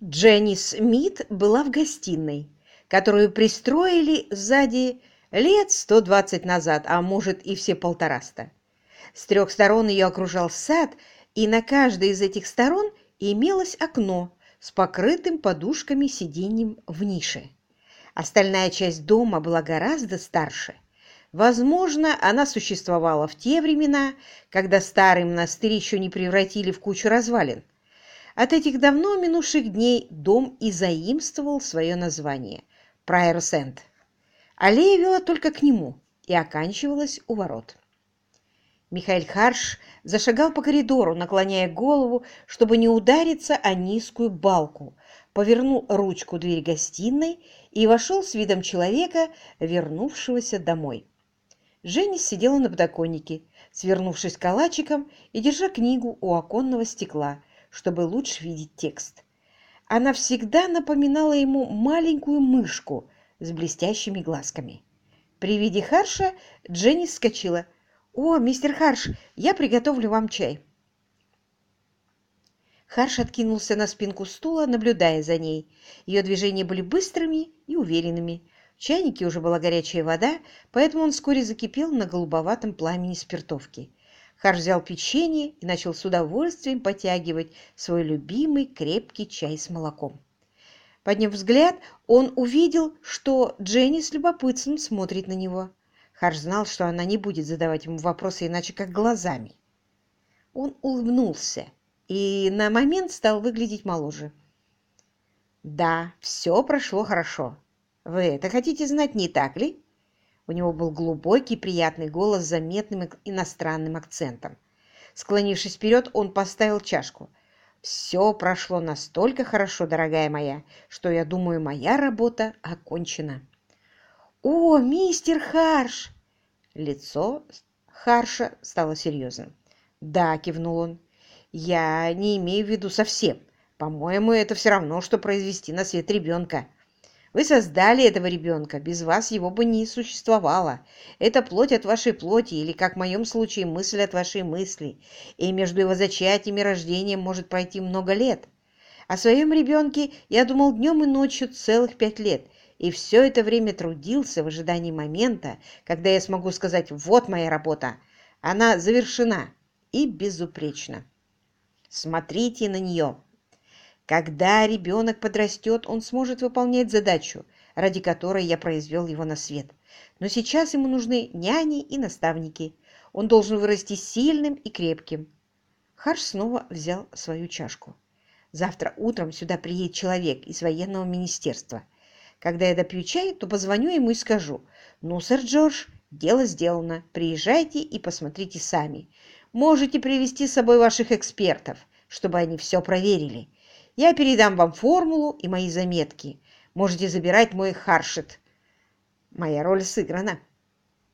Дженни Смит была в гостиной, которую пристроили сзади лет 120 назад, а может и все полтораста. С трех сторон ее окружал сад, и на каждой из этих сторон имелось окно с покрытым подушками сиденьем в нише. Остальная часть дома была гораздо старше. Возможно, она существовала в те времена, когда старый монастырь еще не превратили в кучу развалин. От этих давно минувших дней дом и заимствовал свое название – Прайер-Сент. Аллея вела только к нему и оканчивалась у ворот. Михаил Харш зашагал по коридору, наклоняя голову, чтобы не удариться о низкую балку, повернул ручку двери гостиной и вошел с видом человека, вернувшегося домой. Женя сидела на подоконнике, свернувшись калачиком и держа книгу у оконного стекла, чтобы лучше видеть текст. Она всегда напоминала ему маленькую мышку с блестящими глазками. При виде Харша Дженни вскочила. «О, мистер Харш, я приготовлю вам чай». Харш откинулся на спинку стула, наблюдая за ней. Ее движения были быстрыми и уверенными. В чайнике уже была горячая вода, поэтому он вскоре закипел на голубоватом пламени спиртовки. Харш взял печенье и начал с удовольствием потягивать свой любимый крепкий чай с молоком. Подняв взгляд, он увидел, что Дженни с любопытством смотрит на него. Харш знал, что она не будет задавать ему вопросы иначе, как глазами. Он улыбнулся и на момент стал выглядеть моложе. «Да, все прошло хорошо. Вы это хотите знать, не так ли?» У него был глубокий, приятный голос с заметным иностранным акцентом. Склонившись вперед, он поставил чашку. «Все прошло настолько хорошо, дорогая моя, что, я думаю, моя работа окончена». «О, мистер Харш!» Лицо Харша стало серьезным. «Да», — кивнул он, — «я не имею в виду совсем. По-моему, это все равно, что произвести на свет ребенка. Вы создали этого ребенка, без вас его бы не существовало. Это плоть от вашей плоти, или, как в моем случае, мысль от вашей мысли. И между его зачатием и рождением может пройти много лет. О своем ребенке я думал днем и ночью целых пять лет, и все это время трудился в ожидании момента, когда я смогу сказать «вот моя работа». Она завершена и безупречна. Смотрите на нее. Когда ребенок подрастет, он сможет выполнять задачу, ради которой я произвел его на свет. Но сейчас ему нужны няни и наставники. Он должен вырасти сильным и крепким. Харш снова взял свою чашку. Завтра утром сюда приедет человек из военного министерства. Когда я допью чай, то позвоню ему и скажу, «Ну, сэр Джордж, дело сделано. Приезжайте и посмотрите сами. Можете привести с собой ваших экспертов, чтобы они все проверили. Я передам вам формулу и мои заметки. Можете забирать мой харшит. Моя роль сыграна.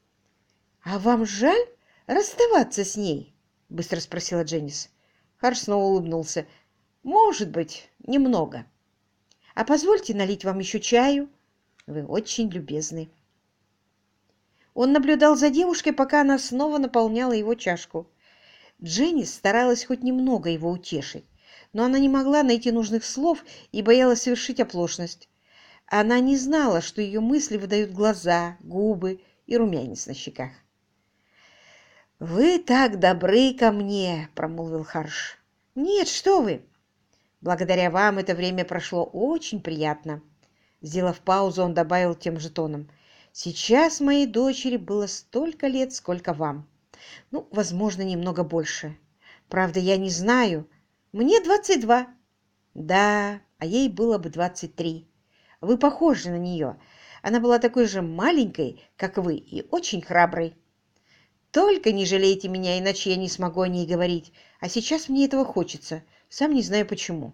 — А вам жаль расставаться с ней? — быстро спросила Дженнис. Харш снова улыбнулся. — Может быть, немного. — А позвольте налить вам еще чаю. Вы очень любезны. Он наблюдал за девушкой, пока она снова наполняла его чашку. Дженнис старалась хоть немного его утешить но она не могла найти нужных слов и боялась совершить оплошность. Она не знала, что ее мысли выдают глаза, губы и румянец на щеках. «Вы так добры ко мне!» – промолвил Харш. «Нет, что вы!» «Благодаря вам это время прошло очень приятно». Сделав паузу, он добавил тем же тоном. «Сейчас моей дочери было столько лет, сколько вам. Ну, возможно, немного больше. Правда, я не знаю, мне двадцать два. Да, а ей было бы двадцать три. Вы похожи на нее. Она была такой же маленькой, как вы, и очень храброй. Только не жалейте меня, иначе я не смогу о ней говорить. А сейчас мне этого хочется. Сам не знаю почему.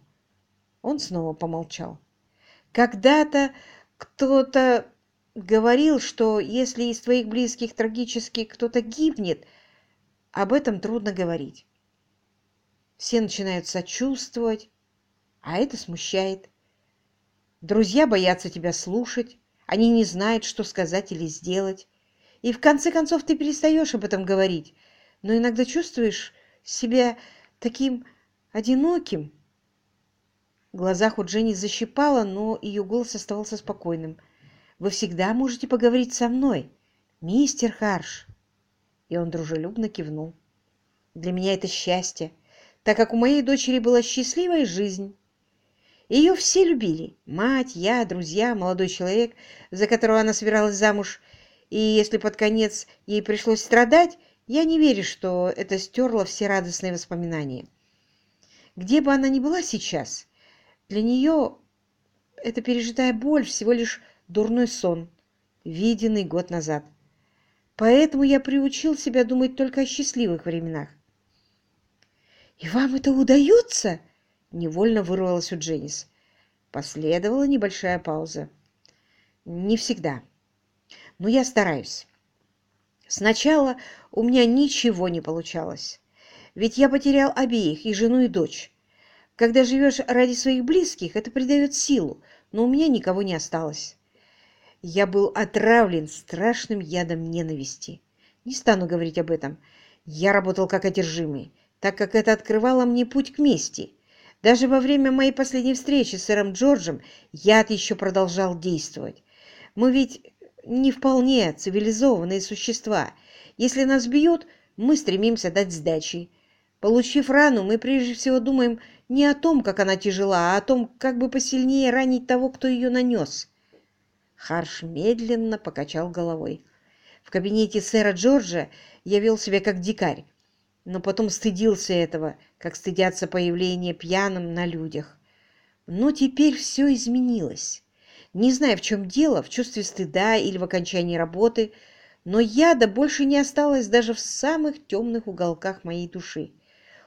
Он снова помолчал. Когда-то кто-то говорил, что если из твоих близких трагически кто-то гибнет, об этом трудно говорить все начинают сочувствовать, а это смущает. Друзья боятся тебя слушать, они не знают, что сказать или сделать. И в конце концов ты перестаешь об этом говорить, но иногда чувствуешь себя таким одиноким. В глазах у Дженни защипало, но ее голос оставался спокойным. «Вы всегда можете поговорить со мной, мистер Харш!» И он дружелюбно кивнул. «Для меня это счастье, так как у моей дочери была счастливая жизнь. Ее все любили – мать, я, друзья, молодой человек, за которого она собиралась замуж. И если под конец ей пришлось страдать, я не верю, что это стерло все радостные воспоминания. Где бы она ни была сейчас, для нее эта пережитая боль всего лишь дурной сон, виденный год назад. Поэтому я приучил себя думать только о счастливых временах. «И вам это удается?» — невольно вырвалось у Дженнис. Последовала небольшая пауза. «Не всегда. Но я стараюсь. Сначала у меня ничего не получалось. Ведь я потерял обеих, и жену, и дочь. Когда живешь ради своих близких, это придает силу, но у меня никого не осталось. Я был отравлен страшным ядом ненависти. Не стану говорить об этом. Я работал как одержимый, так как это открывало мне путь к мести. Даже во время моей последней встречи с сэром Джорджем яд еще продолжал действовать. Мы ведь не вполне цивилизованные существа. Если нас бьют, мы стремимся дать сдачи. Получив рану, мы прежде всего думаем не о том, как она тяжела, а о том, как бы посильнее ранить того, кто ее нанес. Харш медленно покачал головой. В кабинете сэра Джорджа я вел себя как дикарь, но потом стыдился этого, как стыдятся появления пьяным на людях. Но теперь все изменилось. Не знаю, в чем дело, в чувстве стыда или в окончании работы, но яда больше не осталось даже в самых темных уголках моей души.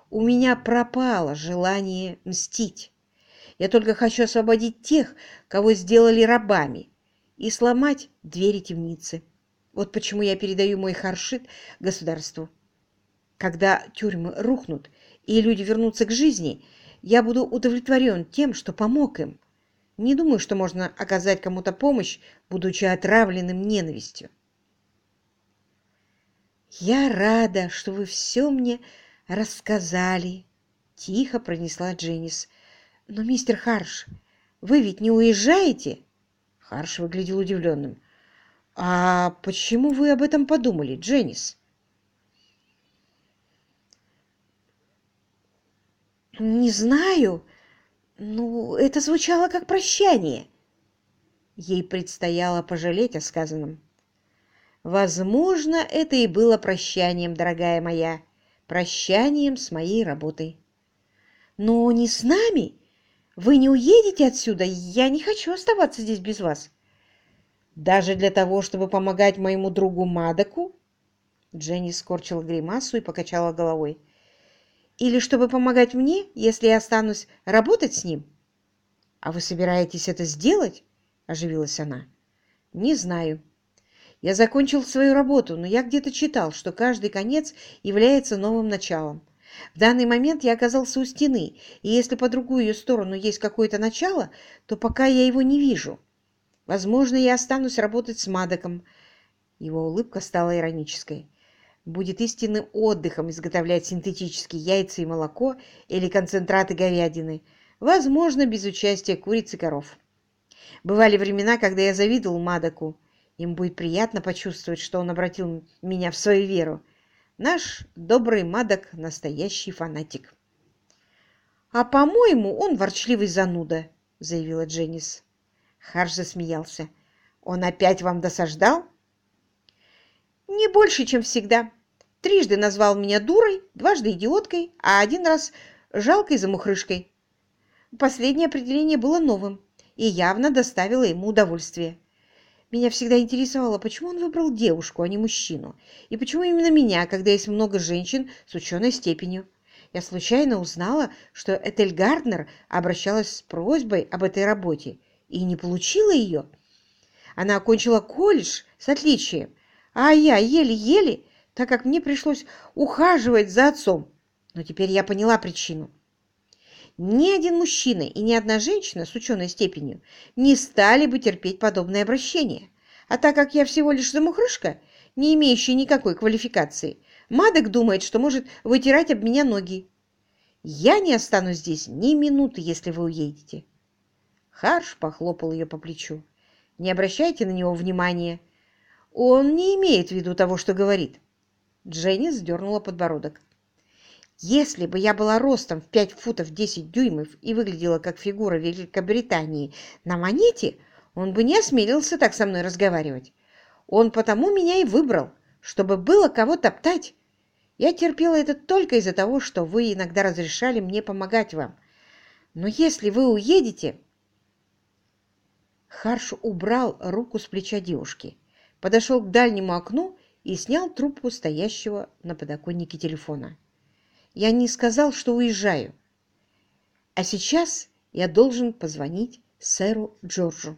У меня пропало желание мстить. Я только хочу освободить тех, кого сделали рабами, и сломать двери темницы. Вот почему я передаю мой харшит государству. Когда тюрьмы рухнут и люди вернутся к жизни, я буду удовлетворен тем, что помог им. Не думаю, что можно оказать кому-то помощь, будучи отравленным ненавистью. «Я рада, что вы все мне рассказали», — тихо пронесла Дженнис. «Но, мистер Харш, вы ведь не уезжаете?» Харш выглядел удивленным. «А почему вы об этом подумали, Дженнис?» «Не знаю. Ну, это звучало как прощание». Ей предстояло пожалеть о сказанном. «Возможно, это и было прощанием, дорогая моя, прощанием с моей работой». «Но не с нами. Вы не уедете отсюда? Я не хочу оставаться здесь без вас. Даже для того, чтобы помогать моему другу Мадаку? Дженни скорчила гримасу и покачала головой. Или чтобы помогать мне, если я останусь работать с ним? А вы собираетесь это сделать? Оживилась она. Не знаю. Я закончил свою работу, но я где-то читал, что каждый конец является новым началом. В данный момент я оказался у стены, и если по другую ее сторону есть какое-то начало, то пока я его не вижу. Возможно, я останусь работать с Мадоком. Его улыбка стала иронической. Будет истинным отдыхом изготовлять синтетические яйца и молоко или концентраты говядины, возможно, без участия куриц и коров. Бывали времена, когда я завидовал Мадоку. Им будет приятно почувствовать, что он обратил меня в свою веру. Наш добрый Мадок – настоящий фанатик. «А, по-моему, он ворчливый зануда», – заявила Дженнис. Харш засмеялся. «Он опять вам досаждал?» «Не больше, чем всегда. Трижды назвал меня дурой, дважды идиоткой, а один раз жалкой замухрышкой. Последнее определение было новым и явно доставило ему удовольствие. Меня всегда интересовало, почему он выбрал девушку, а не мужчину, и почему именно меня, когда есть много женщин с ученой степенью. Я случайно узнала, что Этель Гарднер обращалась с просьбой об этой работе и не получила ее. Она окончила колледж с отличием, а я еле-еле, так как мне пришлось ухаживать за отцом. Но теперь я поняла причину. Ни один мужчина и ни одна женщина с ученой степенью не стали бы терпеть подобное обращение. А так как я всего лишь замухрышка, не имеющая никакой квалификации, Мадок думает, что может вытирать об меня ноги. Я не останусь здесь ни минуты, если вы уедете. Харш похлопал ее по плечу. Не обращайте на него внимания. Он не имеет в виду того, что говорит. Дженни сдернула подбородок. Если бы я была ростом в 5 футов 10 дюймов и выглядела как фигура Великобритании на монете, он бы не осмелился так со мной разговаривать. Он потому меня и выбрал, чтобы было кого топтать. Я терпела это только из-за того, что вы иногда разрешали мне помогать вам. Но если вы уедете... Харш убрал руку с плеча девушки, подошел к дальнему окну и снял трубку стоящего на подоконнике телефона. Я не сказал, что уезжаю. А сейчас я должен позвонить сэру Джорджу.